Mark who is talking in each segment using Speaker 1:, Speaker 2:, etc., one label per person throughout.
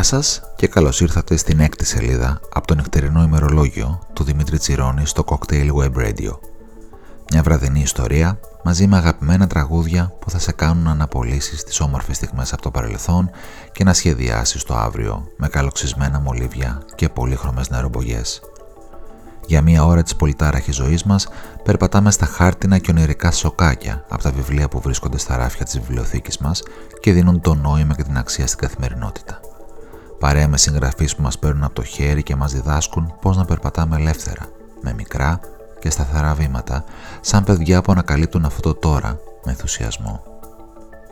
Speaker 1: Γεια σας και καλώς ήρθατε στην έκτη σελίδα από το νυχτερινό ημερολόγιο του Δημήτρη Τσιρόνη στο Cocktail Web Radio. Μια βραδινή ιστορία μαζί με αγαπημένα τραγούδια που θα σε κάνουν να αναπολύσεις τις όμορφες στιγμές από το παρελθόν και να σχεδιάσεις το αύριο με καλοξισμένα μολύβια και πολύχρωμες νερομπογιές. Για μία ώρα της πολυτάραχης ζωής μας περπατάμε στα χάρτινα και ονειρικά σοκάκια από τα βιβλία που βρίσκονται στα ράφια της βιβλιοθήκης μας και δίνουν το νόημα και την αξία στην καθημερινότητα παρέα με συγγραφείς που μας παίρνουν από το χέρι και μας διδάσκουν πώς να περπατάμε ελεύθερα, με μικρά και σταθερά βήματα, σαν παιδιά που ανακαλύπτουν αυτό το τώρα με ενθουσιασμό.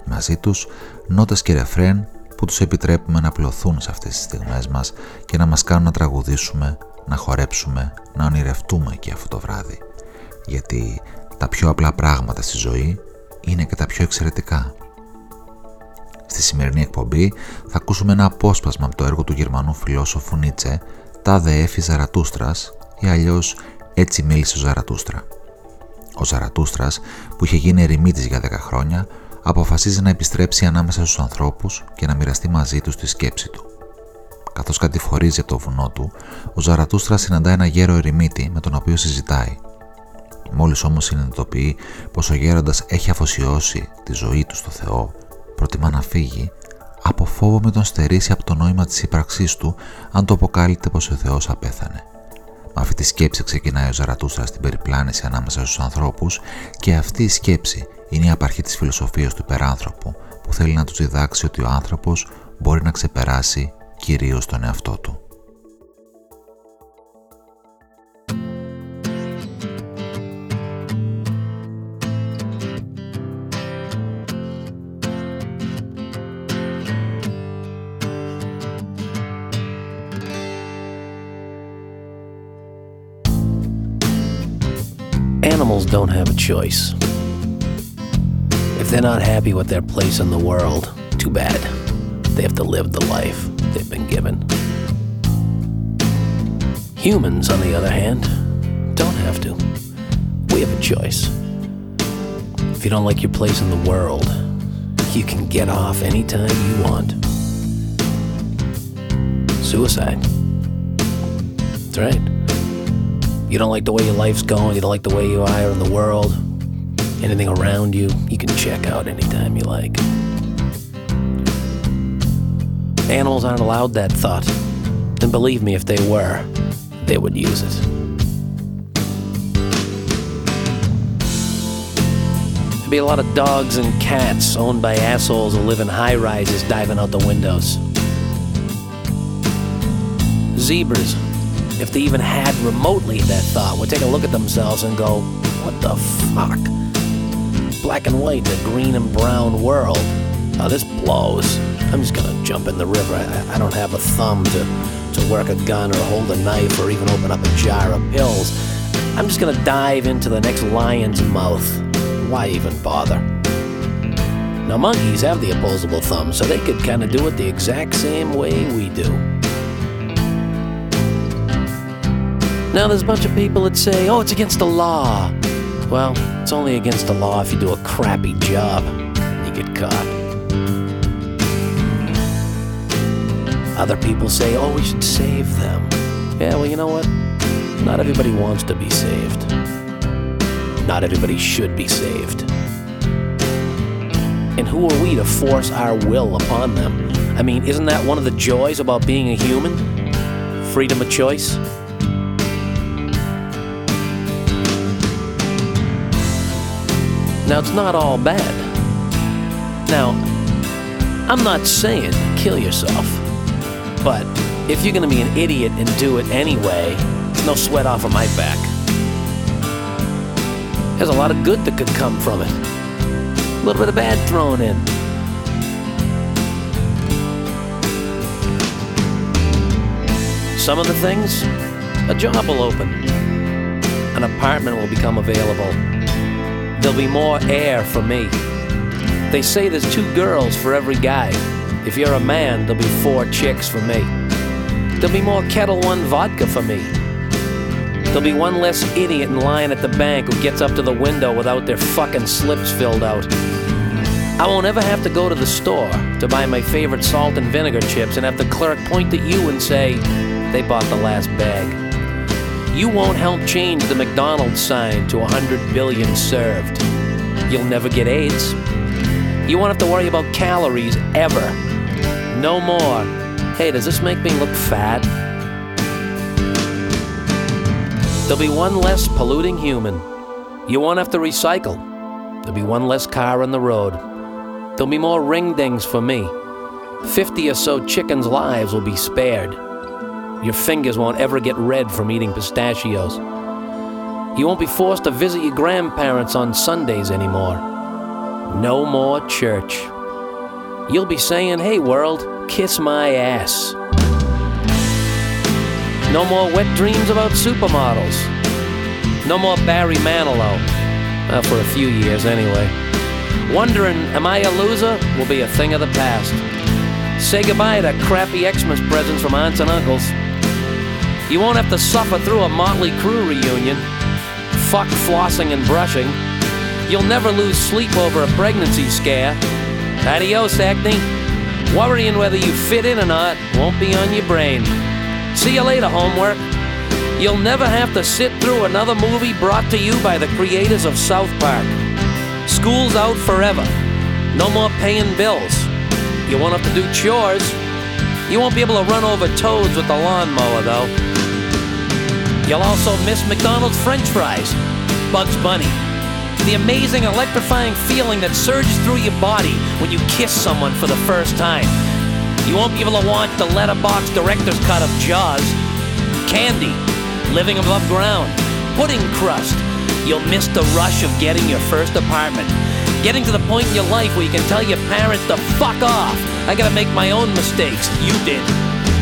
Speaker 1: Μαζί τους, νότες και ρεφρέν που τους επιτρέπουμε να πλωθούν σε αυτές τις στιγμές μας και να μας κάνουν να τραγουδήσουμε, να χορέψουμε, να ονειρευτούμε και αυτό το βράδυ. Γιατί τα πιο απλά πράγματα στη ζωή είναι και τα πιο εξαιρετικά. Στη σημερινή εκπομπή θα ακούσουμε ένα απόσπασμα από το έργο του γερμανού φιλόσοφου Νίτσε «Τα δε έφη Ζαρατούστρας» ή αλλιώς «Έτσι μίλησε ο Ζαρατούστρα». Ο Ζαρατούστρας, που είχε γίνει ερημίτης για 10 χρόνια, αποφασίζει να επιστρέψει ανάμεσα στους ανθρώπους και να μοιραστεί μαζί τους τη σκέψη του. Καθώς κατηφορίζει από το βουνό του, ο Ζαρατούστρας συναντά ένα γέρο ερημίτη με τον οποίο συζητάει. Μόλις όμως συνειδητοποιεί πως ο γέροντας έχει αφοσιώσει τη ζωή του στο Θεό προτιμά να φύγει, από φόβο με τον στερήσει από το νόημα της ύπαρξής του αν το αποκάλυπτε πως ο Θεός απέθανε. Με αυτή τη σκέψη ξεκινάει ο Ζαρατούστρα στην περιπλάνηση ανάμεσα στους ανθρώπους και αυτή η σκέψη είναι η απαρχή της φιλοσοφίας του υπεράνθρωπου που θέλει να τους διδάξει ότι ο άνθρωπος μπορεί να ξεπεράσει κυρίως τον εαυτό του.
Speaker 2: Don't have a choice. If they're not happy with their place in the world, too bad. They have to live the life they've been given. Humans, on the other hand, don't have to. We have a choice. If you don't like your place in the world, you can get off anytime you want. Suicide. That's right. You don't like the way your life's going, you don't like the way you are in the world, anything around you, you can check out anytime you like. Animals aren't allowed that thought. And believe me, if they were, they would use it. There'd be a lot of dogs and cats owned by assholes who live in high rises diving out the windows. Zebras if they even had remotely that thought, would take a look at themselves and go, what the fuck? Black and white, the green and brown world. Oh, this blows. I'm just gonna jump in the river. I, I don't have a thumb to, to work a gun or hold a knife or even open up a jar of pills. I'm just gonna dive into the next lion's mouth. Why even bother? Now, monkeys have the opposable thumb, so they could kind of do it the exact same way we do. Now, there's a bunch of people that say, oh, it's against the law. Well, it's only against the law if you do a crappy job. You get caught. Other people say, oh, we should save them. Yeah, well, you know what? Not everybody wants to be saved. Not everybody should be saved. And who are we to force our will upon them? I mean, isn't that one of the joys about being a human? Freedom of choice? Now, it's not all bad. Now, I'm not saying kill yourself, but if you're going to be an idiot and do it anyway, no sweat off of my back. There's a lot of good that could come from it, a little bit of bad thrown in. Some of the things, a job will open, an apartment will become available there'll be more air for me. They say there's two girls for every guy. If you're a man, there'll be four chicks for me. There'll be more Ketel One vodka for me. There'll be one less idiot in line at the bank who gets up to the window without their fucking slips filled out. I won't ever have to go to the store to buy my favorite salt and vinegar chips and have the clerk point at you and say, they bought the last bag. You won't help change the McDonald's sign to 100 billion served. You'll never get AIDS. You won't have to worry about calories ever. No more. Hey, does this make me look fat? There'll be one less polluting human. You won't have to recycle. There'll be one less car on the road. There'll be more ring dings for me. Fifty or so chickens' lives will be spared. Your fingers won't ever get red from eating pistachios. You won't be forced to visit your grandparents on Sundays anymore. No more church. You'll be saying, hey world, kiss my ass. No more wet dreams about supermodels. No more Barry Manilow. Well, for a few years anyway. Wondering, am I a loser, will be a thing of the past. Say goodbye to crappy Xmas presents from aunts and uncles. You won't have to suffer through a Mötley Crüe reunion. Fuck flossing and brushing. You'll never lose sleep over a pregnancy scare. Adios, acne. Worrying whether you fit in or not won't be on your brain. See you later, homework. You'll never have to sit through another movie brought to you by the creators of South Park. School's out forever. No more paying bills. You won't have to do chores. You won't be able to run over toads with the lawnmower, though. You'll also miss McDonald's French fries, Bugs Bunny, the amazing, electrifying feeling that surges through your body when you kiss someone for the first time. You won't be able to watch the letterbox director's cut of Jaws, Candy, Living Above Ground, Pudding Crust. You'll miss the rush of getting your first apartment. Getting to the point in your life where you can tell your parents to fuck off. I gotta make my own mistakes. You did.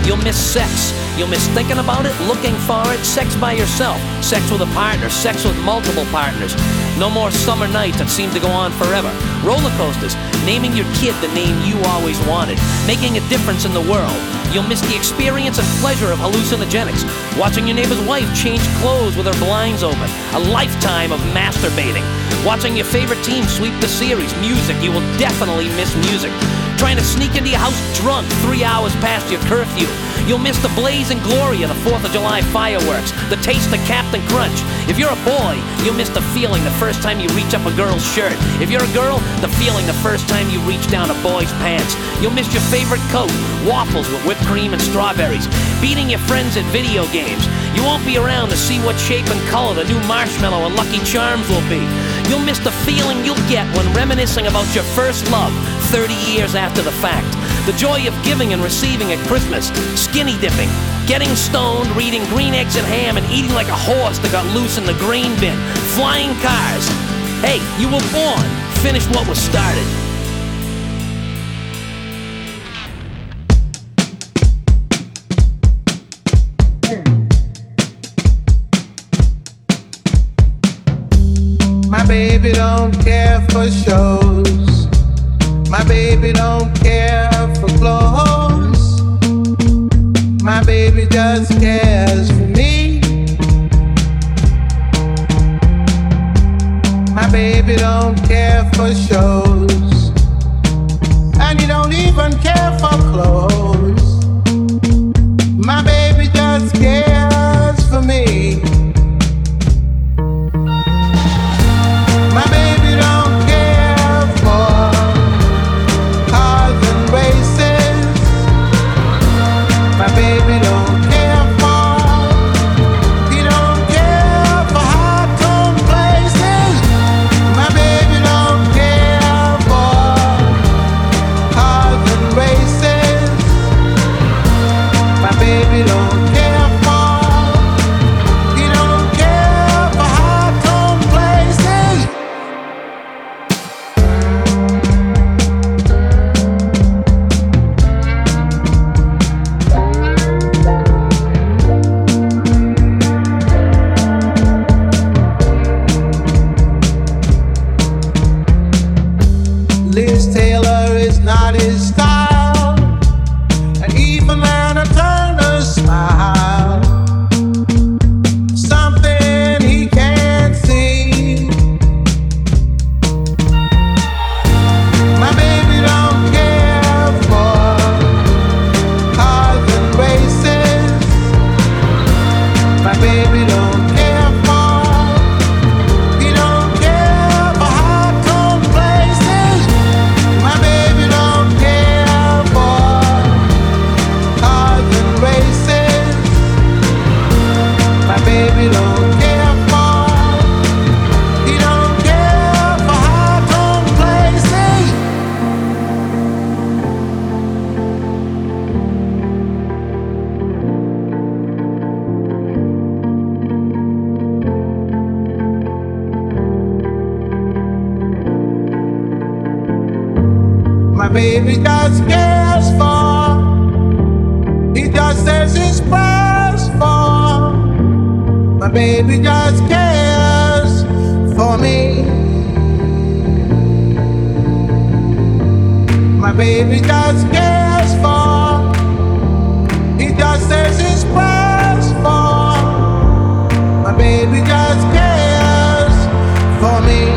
Speaker 2: You'll miss sex. You'll miss thinking about it, looking for it, sex by yourself, sex with a partner, sex with multiple partners. No more summer nights that seem to go on forever. Roller coasters, naming your kid the name you always wanted, making a difference in the world. You'll miss the experience and pleasure of hallucinogenics, watching your neighbor's wife change clothes with her blinds open, a lifetime of masturbating, watching your favorite team sweep the series, music, you will definitely miss music. Trying to sneak into your house drunk three hours past your curfew. You'll miss the blaze and glory of the 4th of July fireworks, the taste of Captain Crunch. If you're a boy, you'll miss the feeling the first time you reach up a girl's shirt. If you're a girl, the feeling the first time you reach down a boy's pants. You'll miss your favorite coat, waffles with whipped cream and strawberries, beating your friends at video games. You won't be around to see what shape and color the new marshmallow and Lucky Charms will be. You'll miss the feeling you'll get when reminiscing about your first love 30 years after the fact. The joy of giving and receiving at Christmas, skinny dipping, getting stoned, reading green eggs and ham, and eating like a horse that got loose in the grain bin, flying cars. Hey, you were born. Finish what was started.
Speaker 3: Baby don't care for shows. My baby don't care for clothes. My baby just cares for me. My baby don't care for shows. And he don't even care for clothes. He just says his prayers for. My baby just cares for me. My baby just cares for. He just says his prayers for. My baby just cares for me.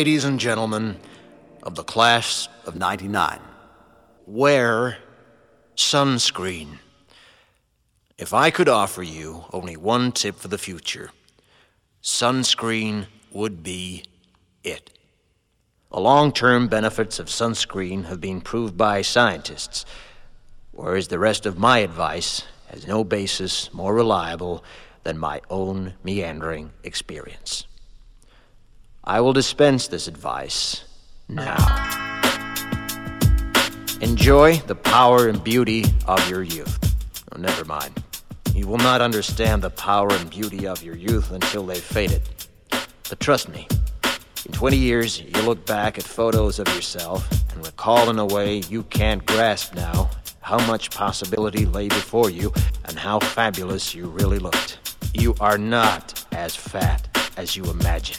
Speaker 4: Ladies and gentlemen of the class of 99, wear sunscreen. If I could offer you only one tip for the future, sunscreen would be it. The long term benefits of sunscreen have been proved by scientists, whereas the rest of my advice has no basis more reliable than my own meandering experience. I will dispense this advice now. Enjoy the power and beauty of your youth. Oh, never mind. You will not understand the power and beauty of your youth until they've faded. But trust me, in 20 years, you'll look back at photos of yourself and recall in a way you can't grasp now how much possibility lay before you and how fabulous you really looked. You are not as fat as you imagine.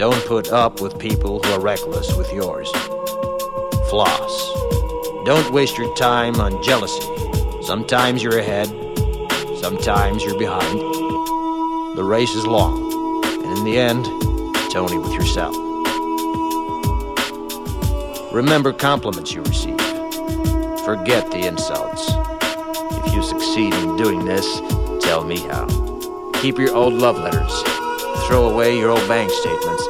Speaker 4: don't put up with people who are reckless with yours. Floss. Don't waste your time on jealousy. Sometimes you're ahead, sometimes you're behind. The race is long, and in the end, it's only with yourself. Remember compliments you receive. Forget the insults. If you succeed in doing this, tell me how. Keep your old love letters throw away your old bank statements.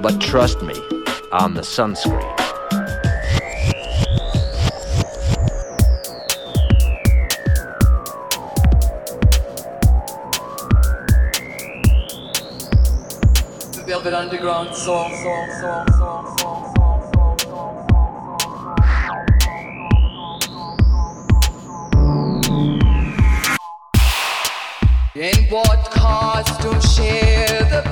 Speaker 4: But trust me on the sunscreen.
Speaker 5: The Velvet Underground song, song, song. In what costume shall the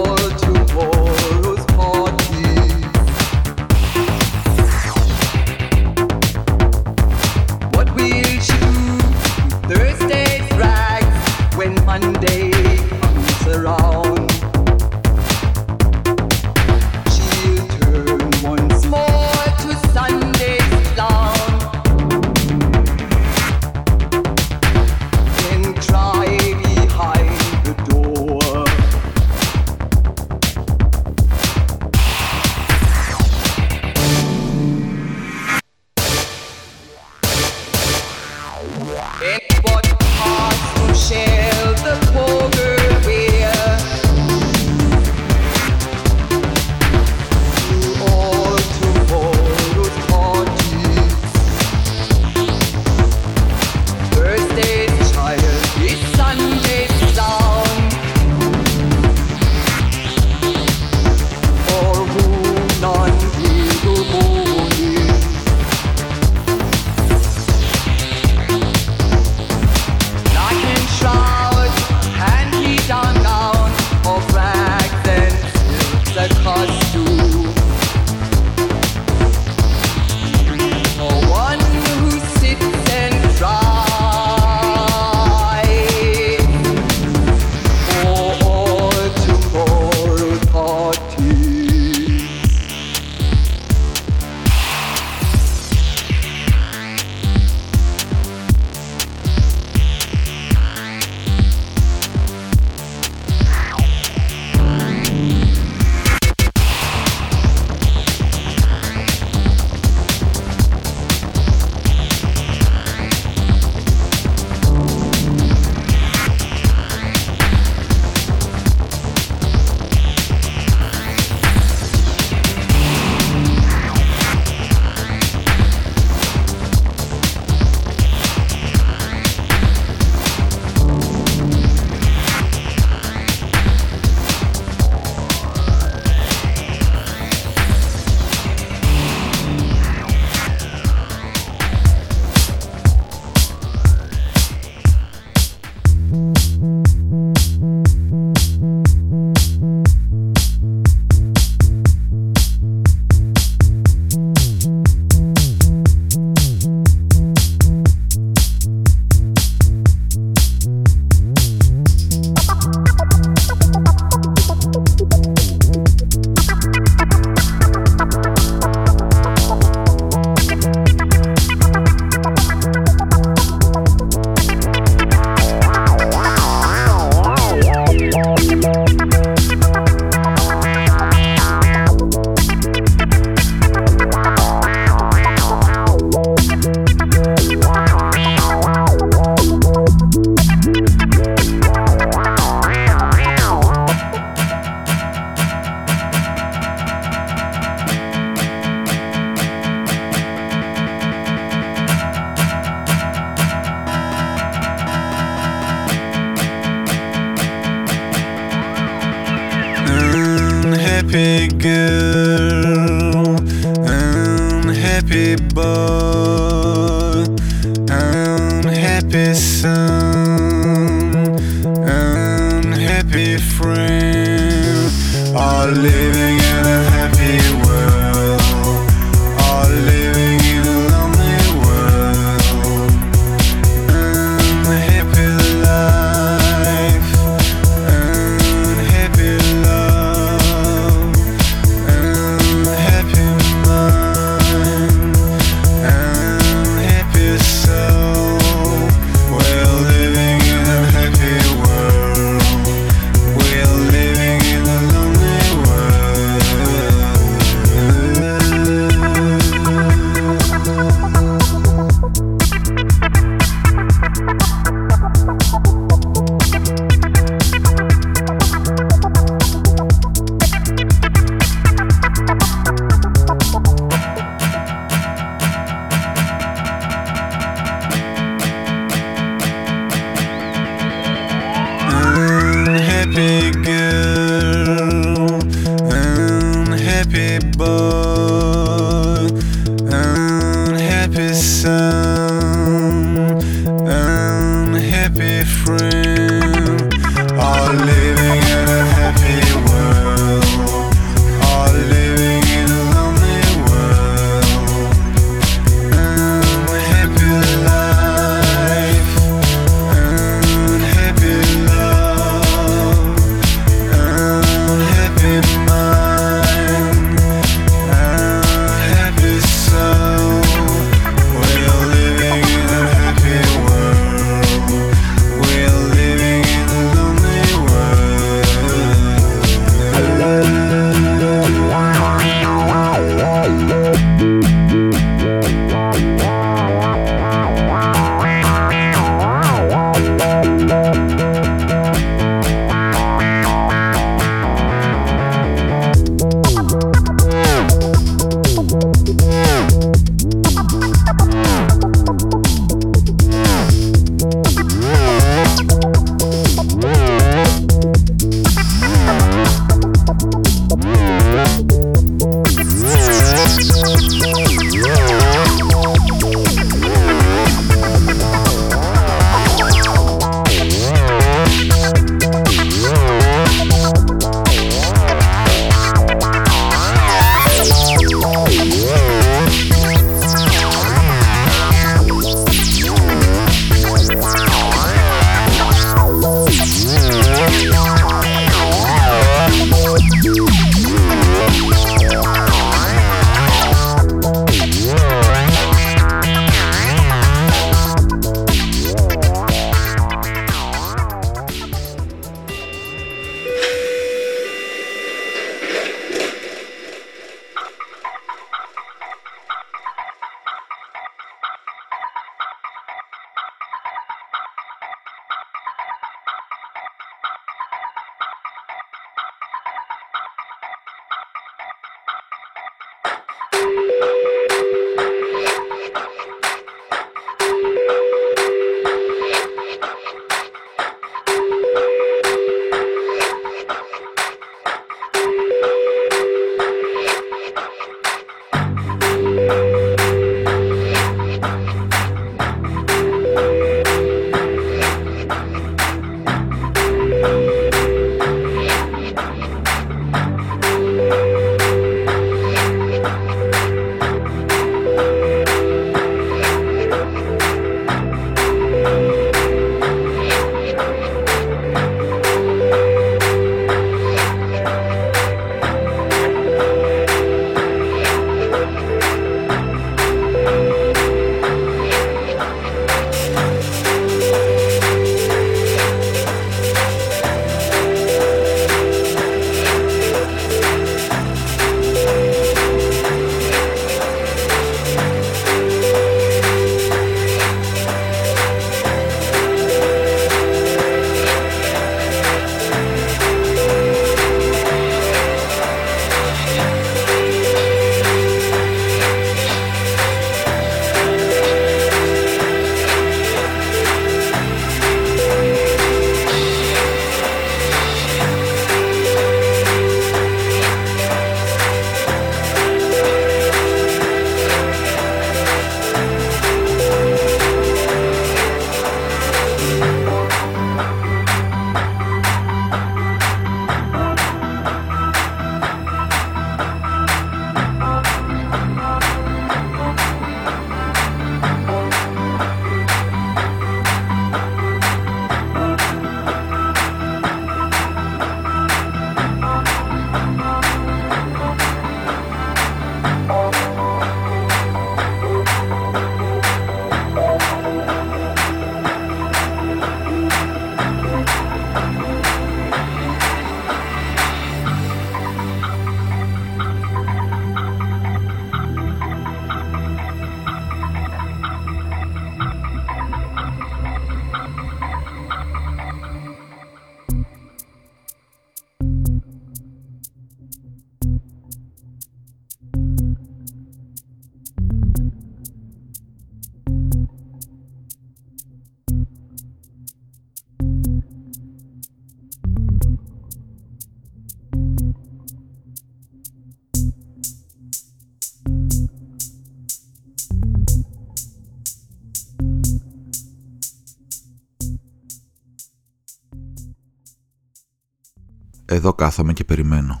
Speaker 1: Εδώ κάθομαι και περιμένω.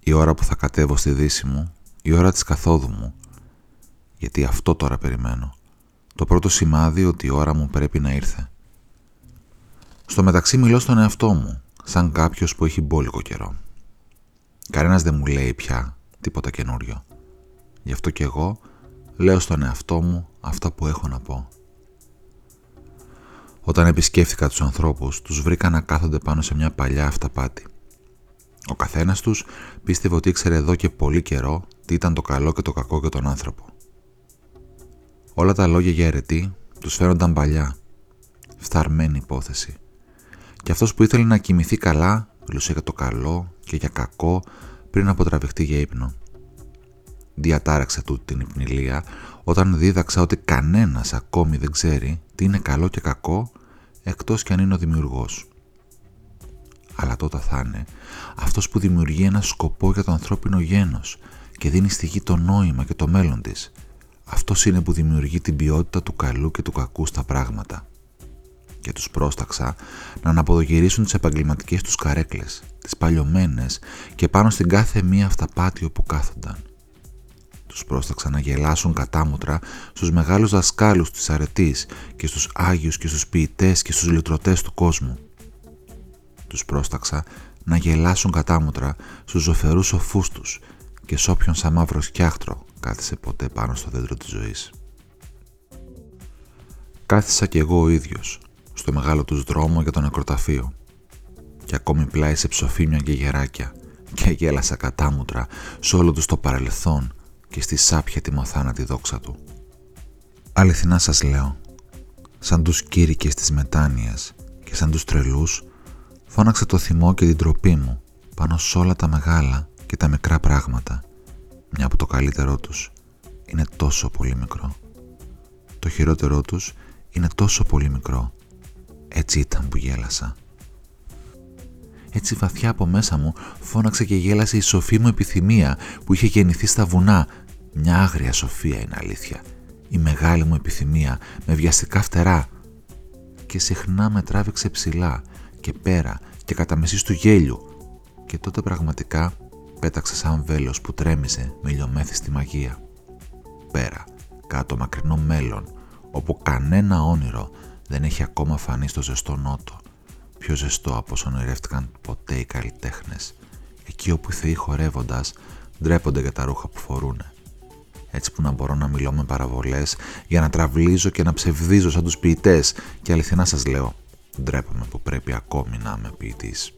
Speaker 1: Η ώρα που θα κατέβω στη δύση μου, η ώρα της καθόδου μου. Γιατί αυτό τώρα περιμένω. Το πρώτο σημάδι ότι η ώρα μου πρέπει να ήρθε. Στο μεταξύ μιλώ στον εαυτό μου, σαν κάποιος που έχει μπόλικο καιρό. Κανένας δεν μου λέει πια τίποτα καινούριο. Γι' αυτό και εγώ λέω στον εαυτό μου αυτά που έχω να πω. Όταν επισκέφθηκα τους ανθρώπους, τους βρήκα να κάθονται πάνω σε μια παλιά αυταπάτη. Ο καθένας τους πίστευε ότι ήξερε εδώ και πολύ καιρό τι ήταν το καλό και το κακό για τον άνθρωπο. Όλα τα λόγια για αιρετή τους φαίνονταν παλιά, φθαρμένη υπόθεση. Και αυτός που ήθελε να κοιμηθεί καλά, μιλούσε για το καλό και για κακό πριν από τραβηχτεί για ύπνο. Διατάραξα τούτη την υπνηλία όταν δίδαξα ότι κανένας ακόμη δεν ξέρει τι είναι καλό και κακό εκτός κι αν είναι ο δημιουργός. Αλλά τότε θα είναι αυτός που δημιουργεί ένα σκοπό για το ανθρώπινο γένος και δίνει στη γη το νόημα και το μέλλον της. Αυτός είναι που δημιουργεί την ποιότητα του καλού και του κακού στα πράγματα. Και τους πρόσταξα να αναποδογυρίσουν τις επαγγελματικές τους καρέκλες, τις παλιωμένες και πάνω στην κάθε μία αυταπάτη όπου κάθονταν. Τους πρόσταξα να γελάσουν κατάμουτρα στους μεγάλους δασκάλους της αρετής και στους άγιους και στους ποιητές και στους λυτρωτές του κόσμου. Τους πρόσταξα να γελάσουν κατάμουτρα στους ζωφερούς σοφούς τους και σ' όποιον σαν μαύρο σκιάχτρο κάθισε ποτέ πάνω στο δέντρο της ζωής. Κάθισα κι εγώ ο ίδιος, στο μεγάλο τους δρόμο για το νεκροταφείο και ακόμη πλάι σε ψοφίμια και γεράκια και γέλασα κατάμουτρα σε όλο τους το παρελθόν και στη σάπια τη μοθάνατη δόξα του. Αληθινά σας λέω, σαν τους κήρυκες της μετάνοιας και σαν τους τρελούς, φώναξε το θυμό και την τροπή μου πάνω σε όλα τα μεγάλα και τα μικρά πράγματα, μια από το καλύτερό τους είναι τόσο πολύ μικρό. Το χειρότερό τους είναι τόσο πολύ μικρό. Έτσι ήταν που γέλασα. Έτσι βαθιά από μέσα μου φώναξε και γέλασε η σοφή μου επιθυμία που είχε γεννηθεί στα βουνά. Μια άγρια σοφία είναι αλήθεια. Η μεγάλη μου επιθυμία με βιαστικά φτερά. Και συχνά με τράβηξε ψηλά και πέρα και κατά μεσής του γέλιου. Και τότε πραγματικά πέταξε σαν βέλος που τρέμιζε με ηλιομέθιστη μαγεία. Πέρα, κάτω μακρινό μέλλον, όπου κανένα όνειρο δεν έχει ακόμα φανεί στο ζεστό νότο πιο ζεστό από όσο ονειρεύτηκαν ποτέ οι καλλιτέχνες, εκεί όπου οι θεοί χορεύοντας ντρέπονται για τα ρούχα που φορούν. Έτσι που να μπορώ να μιλώ με παραβολές για να τραβλίζω και να ψευδίζω σαν τους ποιητές, και αληθινά σας λέω, ντρέπομαι που πρέπει ακόμη να είμαι ποιητής.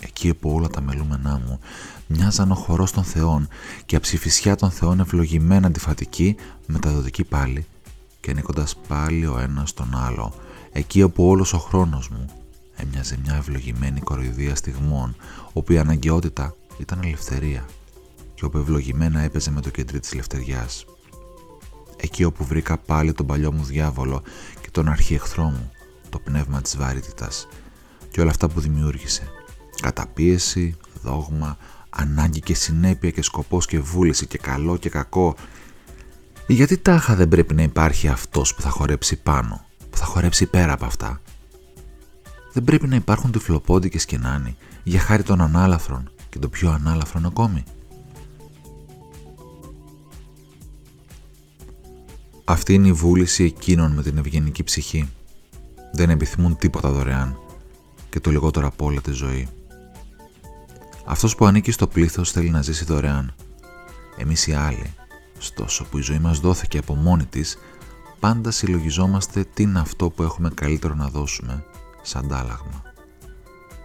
Speaker 1: Εκεί όπου όλα τα μελούμενά μου μοιάζαν ο χορός των θεών και αψηφισιά των θεών ευλογημένα αντιφατική, μεταδοτική πάλι και ανήκοντα πάλι ο ένας τον άλλο, εκεί όπου όλος ο χρόνος μου έμοιαζε μια ευλογημένη κοροϊδία στιγμών, όπου η αναγκαιότητα ήταν ελευθερία και όπου ευλογημένα έπαιζε με το κεντρί της ελευθεριάς. Εκεί όπου βρήκα πάλι τον παλιό μου διάβολο και τον αρχιεχθρό μου, το πνεύμα της βαρύτητας και όλα αυτά που δημιούργησε. Καταπίεση, δόγμα, ανάγκη και συνέπεια και σκοπός και βούληση και καλό και κακό. Γιατί τάχα δεν πρέπει να υπάρχει αυτός που θα χορέψει πάνω, που θα χορέψει πέρα από αυτά; Δεν πρέπει να υπάρχουν τυφλοπόντικες και νάνοι για χάρη των ανάλαφρων και των πιο ανάλαφρων ακόμη. Αυτή είναι η βούληση εκείνων με την ευγενική ψυχή. Δεν επιθυμούν τίποτα δωρεάν και το λιγότερο από όλα τη ζωή. Αυτός που ανήκει στο πλήθος θέλει να ζήσει δωρεάν. Εμείς οι άλλοι, στόσο που η ζωή μας δόθηκε από μόνη της, πάντα συλλογιζόμαστε τι είναι αυτό που έχουμε καλύτερο να δώσουμε σαν αντάλλαγμα.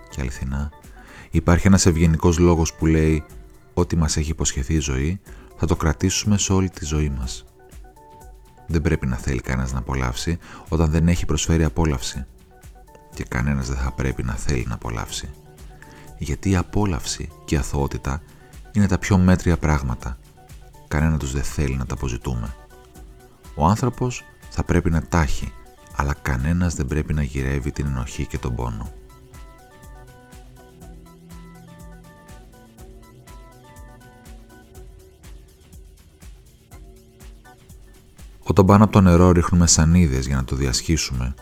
Speaker 1: Και αληθινά, υπάρχει ένας ευγενικός λόγος που λέει «Ό,τι μας έχει υποσχεθεί η ζωή, θα το κρατήσουμε σε όλη τη ζωή μας». Δεν πρέπει να θέλει κανένας να απολαύσει όταν δεν έχει προσφέρει απόλαυση. Και κανένας δεν θα πρέπει να θέλει να απολαύσει. Γιατί η απόλαυση και η αθωότητα είναι τα πιο μέτρια πράγματα. Κανένα τους δεν θέλει να τα αποζητούμε. Ο άνθρωπος θα πρέπει να τάχει αλλά κανένας δεν πρέπει να γυρεύει την ενοχή και τον πόνο. Όταν πάνω από το νερό ρίχνουμε σανίδες για να το διασχίσουμε,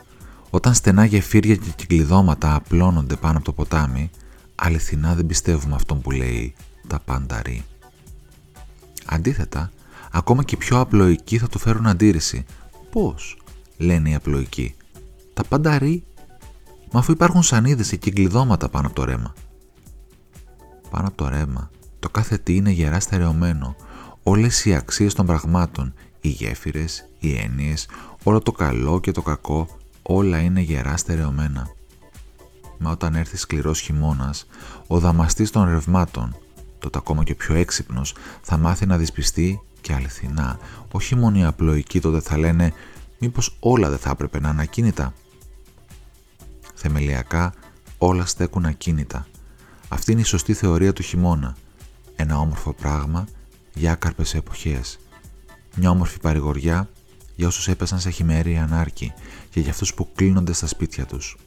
Speaker 1: όταν στενά γεφύρια και κυκλειδώματα απλώνονται πάνω από το ποτάμι, αληθινά δεν πιστεύουμε αυτόν που λέει τα πάντα ρί. Αντίθετα, ακόμα και οι πιο απλοϊκοί θα του φέρουν αντίρρηση. Πώς, λένε οι απλοϊκοί. Τα πάντα ρί. Μα αφού υπάρχουν σανίδες και κυκλειδώματα πάνω από το ρέμα. Πάνω από το ρέμα, το κάθε τι είναι γερά στερεωμένο. Όλες οι αξίες των πραγμάτων, οι γέφυρες, οι έννοιες, όλο το καλό και το κακό, όλα είναι γερά στερεωμένα. Μα όταν έρθει σκληρός χειμώνας, ο δαμαστής των ρευμάτων, τότε ακόμα και πιο έξυπνος, θα μάθει να δυσπιστεί και αληθινά. Όχι μόνο οι απλοϊκοί τότε θα λένε μήπως όλα δεν θα έπρεπε να είναι ακίνητα. Θεμελιακά όλα στέκουν ακίνητα. Αυτή είναι η σωστή θεωρία του χειμώνα. Ένα όμορφο πράγμα για άκαρπες εποχές. Μια όμορφη παρηγοριά για όσους έπεσαν σε χειμερή ανάρκη και για αυτούς που κλείνονται στα σπίτια τους.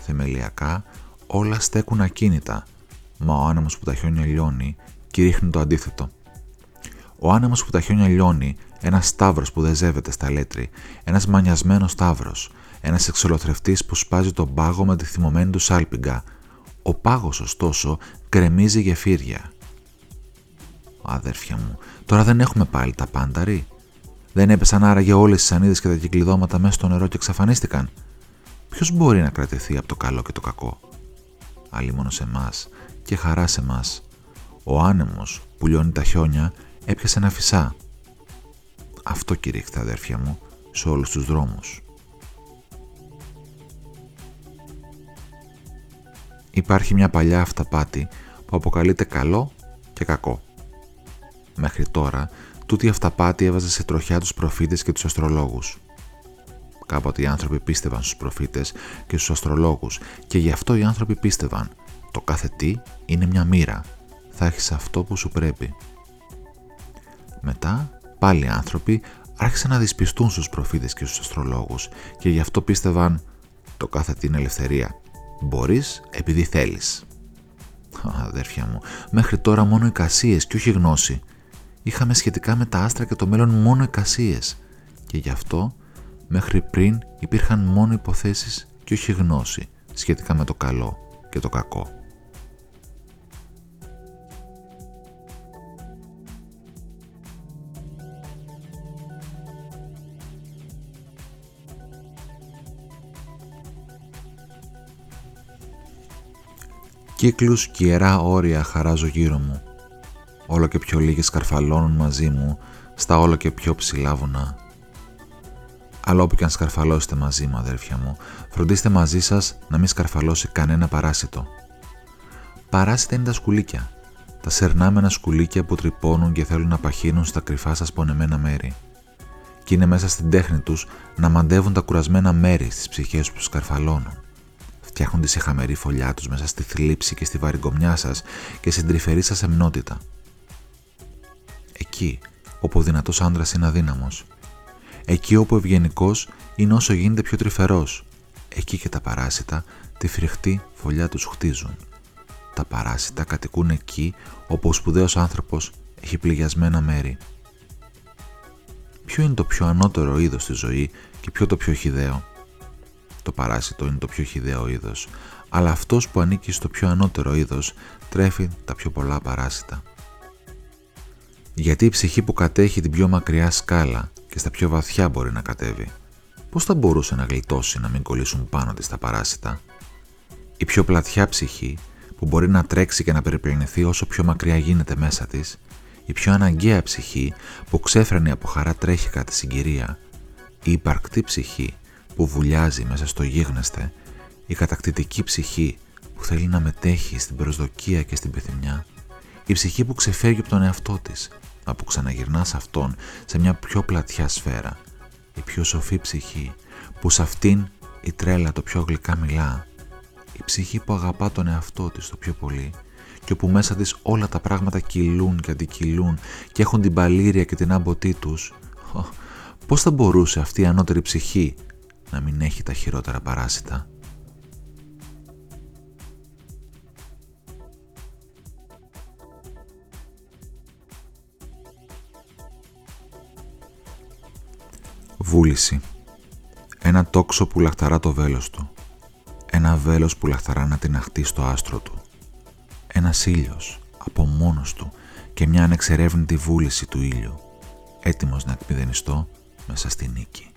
Speaker 1: Θεμελιακά όλα στέκουν ακίνητα, μα ο άνεμος που τα χιόνια λιώνει κηρύχνει το αντίθετο. Ο άνεμος που τα χιόνια λιώνει, ένας σταύρος που δεζεύεται στα λέτρη, ένας μανιασμένος σταύρος, ένας εξολοθρευτής που σπάζει τον πάγο με τη θυμωμένη του σάλπιγγα. Ο πάγος ωστόσο κρεμίζει γεφύρια. Αδέρφια μου, τώρα δεν έχουμε πάλι τα πάντα ρί. Δεν έπεσαν άραγε όλες τις σανίδες και τα κυκλειδώματα μέσα στο νερό και εξαφανίστηκαν. Ποιος μπορεί να κρατηθεί από το καλό και το κακό; Άλλοι μόνο σε εμάς και χαρά σε εμάς. Ο άνεμος που λιώνει τα χιόνια έπιασε ένα φυσά. Αυτό κηρύχθη αδέρφια μου σε όλους τους δρόμους. Υπάρχει μια παλιά αυταπάτη που αποκαλείται καλό και κακό. Μέχρι τώρα τούτη αυταπάτη έβαζε σε τροχιά τους προφήτες και τους αστρολόγους. Κάποτε οι άνθρωποι πίστευαν στους προφήτες και στους αστρολόγους και γι' αυτό οι άνθρωποι πίστευαν το κάθε τι είναι μια μοίρα. Θα έχεις αυτό που σου πρέπει. Μετά, πάλι οι άνθρωποι άρχισαν να δυσπιστούν στους προφήτες και στους αστρολόγους και γι' αυτό πίστευαν το κάθε τι είναι ελευθερία. Μπορείς επειδή θέλεις. Αδέρφια μου, μέχρι τώρα μόνο εικασίες και όχι γνώση είχαμε σχετικά με τα άστρα και το μέλλον μόνο εικασίες και γι' αυτό μέχρι πριν υπήρχαν μόνο υποθέσεις και όχι γνώση σχετικά με το καλό και το κακό. Κύκλους και ιερά όρια χαράζω γύρω μου όλο και πιο λίγες σκαρφαλώνουν μαζί μου στα όλο και πιο ψηλά βουνά. Αλλά όπου και αν σκαρφαλώσετε μαζί μου, αδέρφια μου, φροντίστε μαζί σας να μην σκαρφαλώσει κανένα παράσιτο. Παράσιτα είναι τα σκουλίκια, τα σερνάμενα σκουλίκια που τρυπώνουν και θέλουν να παχύνουν στα κρυφά σας πονεμένα μέρη. Και είναι μέσα στην τέχνη τους να μαντεύουν τα κουρασμένα μέρη στις ψυχές που σκαρφαλώνουν. Φτιάχνουν τη σεχαμερή φωλιά τους μέσα στη θλίψη και στη βαριγκομιά σας και στην τρυφερή σας εμνότητα εκεί όπου ο δυνατός άντρας είναι αδύναμος. Εκεί όπου ο ευγενικός είναι όσο γίνεται πιο τρυφερός. Εκεί και τα παράσιτα τη φρικτή φωλιά τους χτίζουν. Τα παράσιτα κατοικούν εκεί όπου ο σπουδαίος άνθρωπος έχει πληγιασμένα μέρη. Ποιο είναι το πιο ανώτερο είδος στη ζωή και ποιο το πιο χιδαίο; Το παράσιτο είναι το πιο χιδαίο είδος, αλλά αυτός που ανήκει στο πιο ανώτερο είδος τρέφει τα πιο πολλά παράσιτα γιατί η ψυχή που κατέχει την πιο μακριά σκάλα και στα πιο βαθιά μπορεί να κατέβει. Πώς θα μπορούσε να γλιτώσει να μην κολλήσουν πάνω της τα παράσιτα; Η πιο πλατιά ψυχή που μπορεί να τρέξει και να περιπλανηθεί όσο πιο μακριά γίνεται μέσα της, η πιο αναγκαία ψυχή που ξέφρενε από χαρά τρέχει κατά συγκυρία, η υπαρκτή ψυχή που βουλιάζει μέσα στο γίγνεσθε, η κατακτητική ψυχή που θέλει να μετέχει στην προσδοκία και στην πεθυμιά, η ψυχή που ξεφεύγει από τον εαυτό της, μα που ξαναγυρνάς σε αυτόν σε μια πιο πλατιά σφαίρα, η πιο σοφή ψυχή, που σε αυτήν η τρέλα το πιο γλυκά μιλά, η ψυχή που αγαπά τον εαυτό της το πιο πολύ και όπου μέσα της όλα τα πράγματα κυλούν και αντικυλούν και έχουν την παλήρια και την άμποτή τους, πώς θα μπορούσε αυτή η ανώτερη ψυχή να μην έχει τα χειρότερα παράσιτα; Βούληση. Ένα τόξο που λαχταρά το βέλος του. Ένα Ένα βέλος που λαχταρά να την αχτεί στο άστρο του. Ένας ήλιος από μόνος του και μια ανεξερεύνητη βούληση του ήλιου, έτοιμος να εκμηδενιστώ μέσα στη νίκη.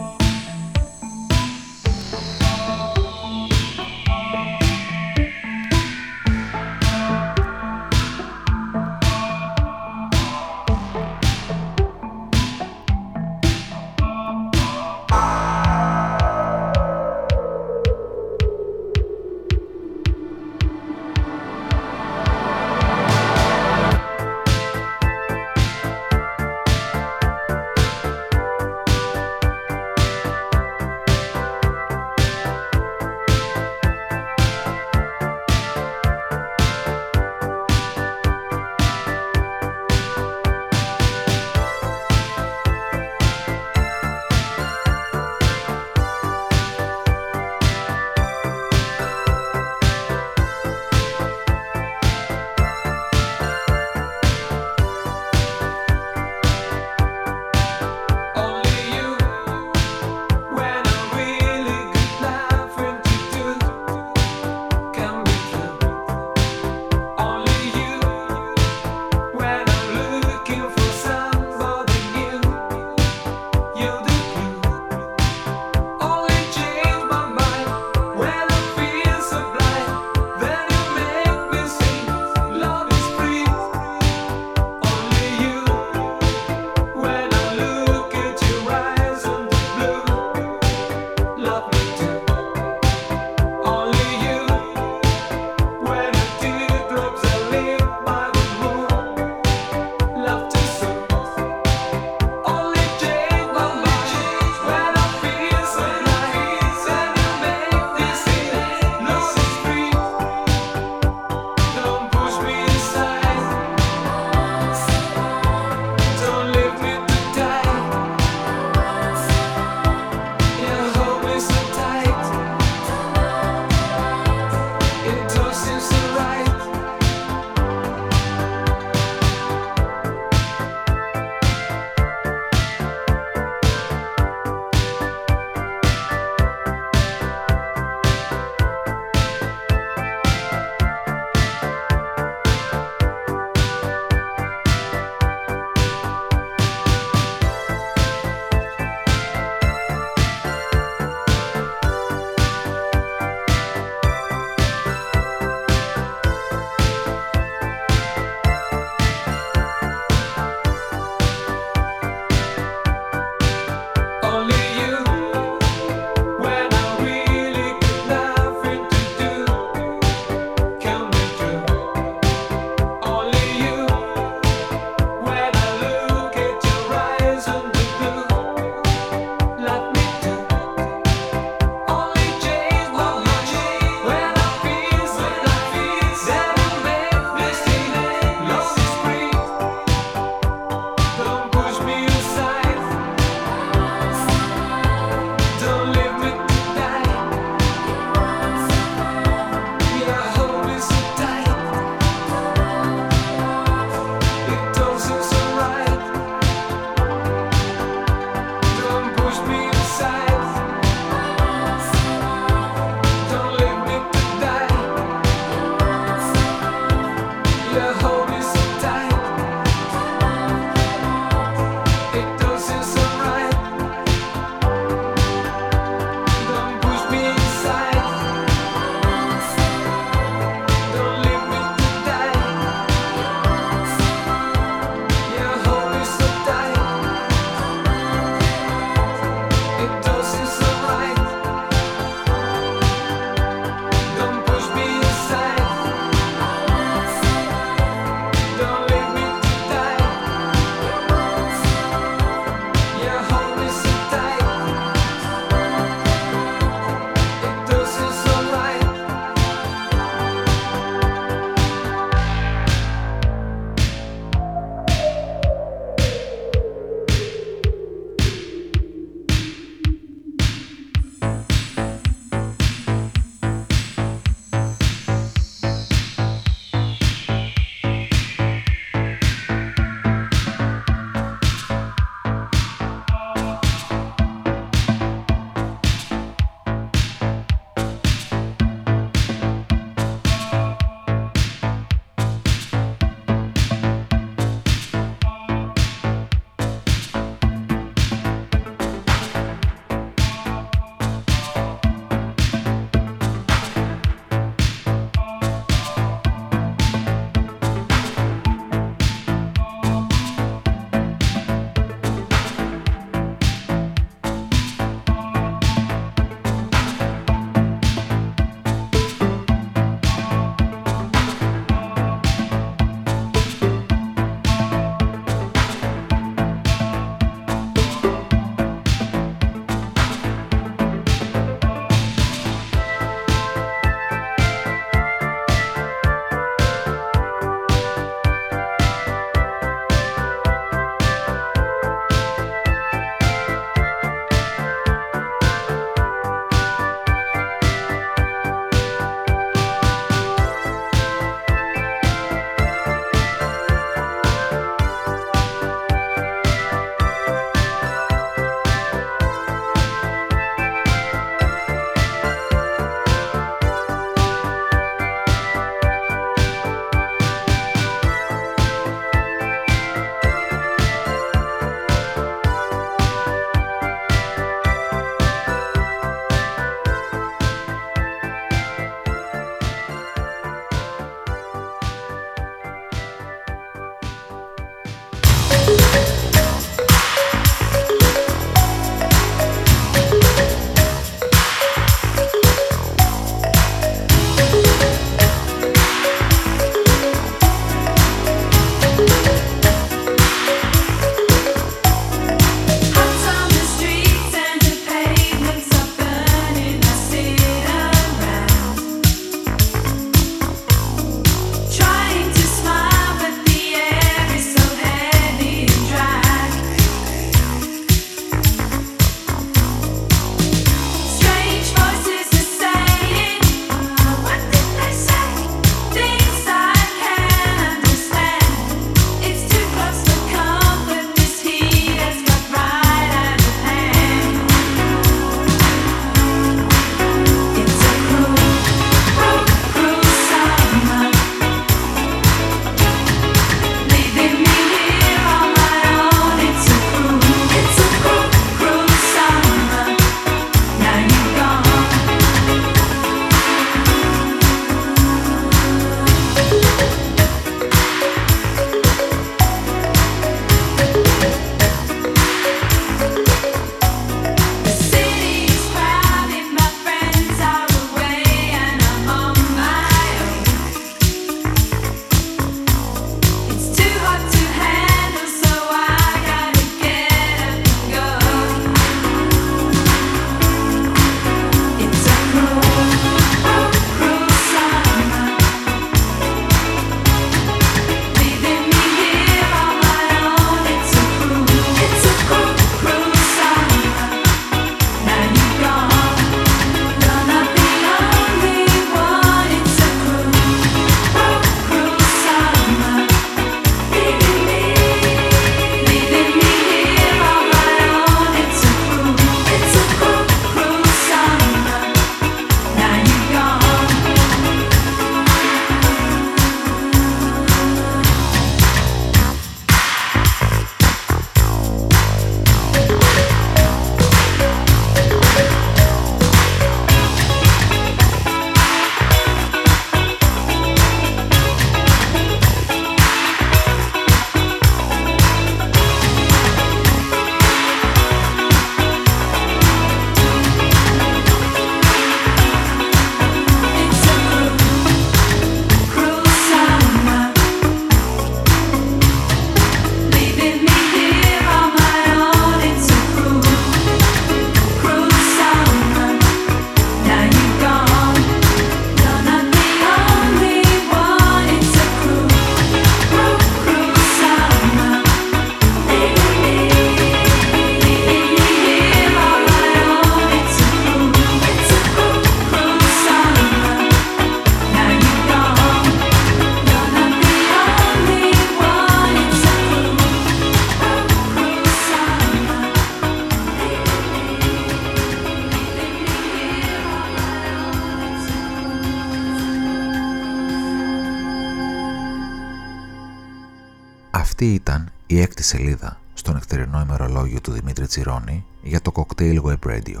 Speaker 1: Του Δημήτρη Τσιρόνη για το Cocktail Web Radio.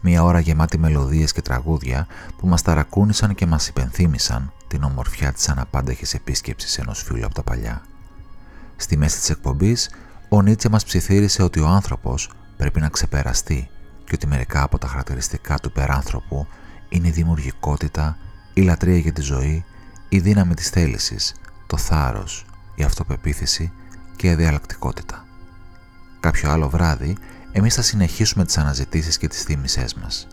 Speaker 1: Μια ώρα γεμάτη μελωδίες και τραγούδια που μας ταρακούνησαν και μας υπενθύμησαν την ομορφιά της αναπάντεχης επίσκεψης ενός φίλου από τα παλιά. Στη μέση της εκπομπής, ο Νίτσε μας ψιθύρισε ότι ο άνθρωπος πρέπει να ξεπεραστεί και ότι μερικά από τα χαρακτηριστικά του υπεράνθρωπου είναι η δημιουργικότητα, η λατρεία για τη ζωή, η δύναμη της θέλησης, το θάρρος, η αυτοπεποίθηση και η διαλλακτικότητα. Κάποιο άλλο βράδυ, εμείς θα συνεχίσουμε τις αναζητήσεις και τις θύμησές μας.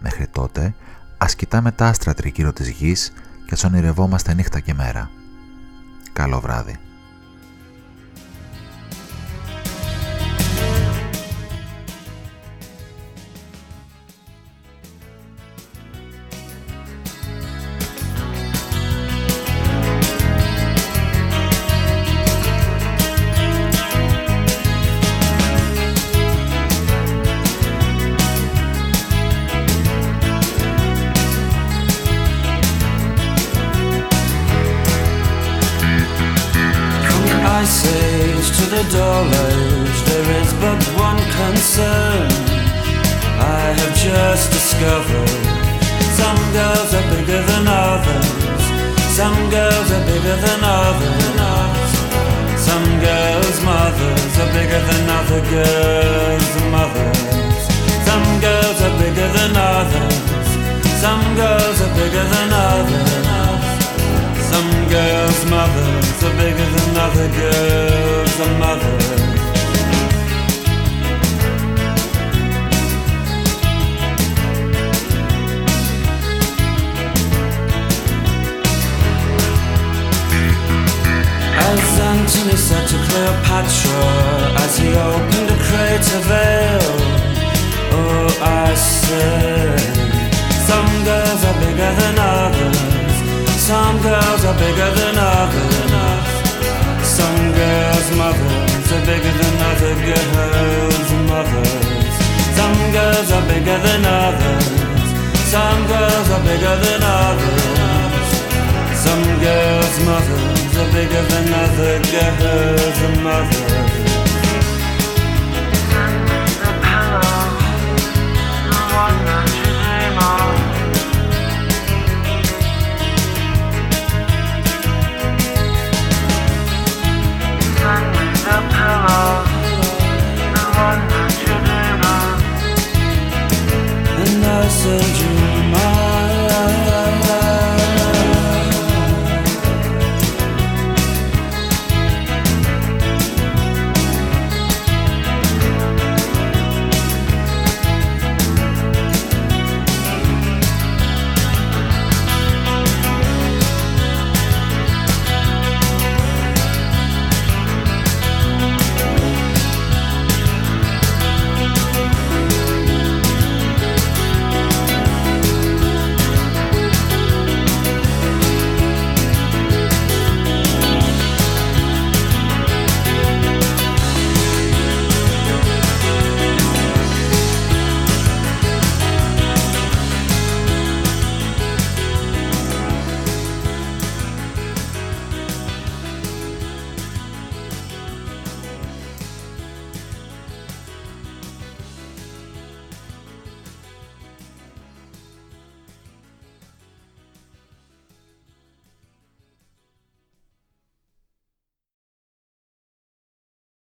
Speaker 1: Μέχρι τότε, ας κοιτάμε τα άστρα τριγύρω της γης και ας ονειρευόμαστε νύχτα και μέρα. Καλό βράδυ.
Speaker 6: Are bigger than others. Some girls' mothers are bigger than other girls' mothers. Some girls are bigger than others. Some girls are bigger than others. Some girls' mothers are bigger than other girls' mothers. And I said